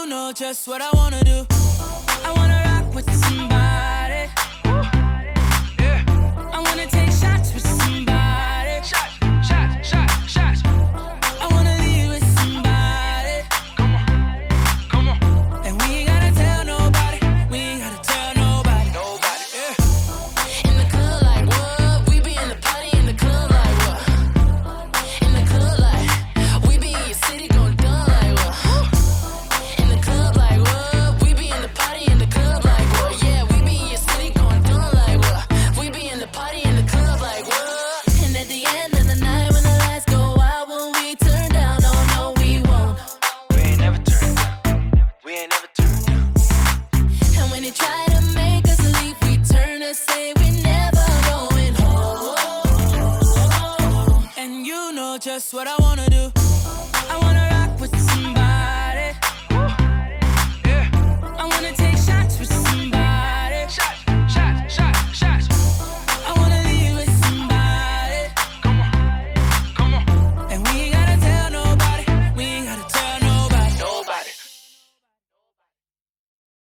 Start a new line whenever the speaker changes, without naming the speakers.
You know just what I wanna do. I wanna rock with somebody.
just what
I wanna do. I wanna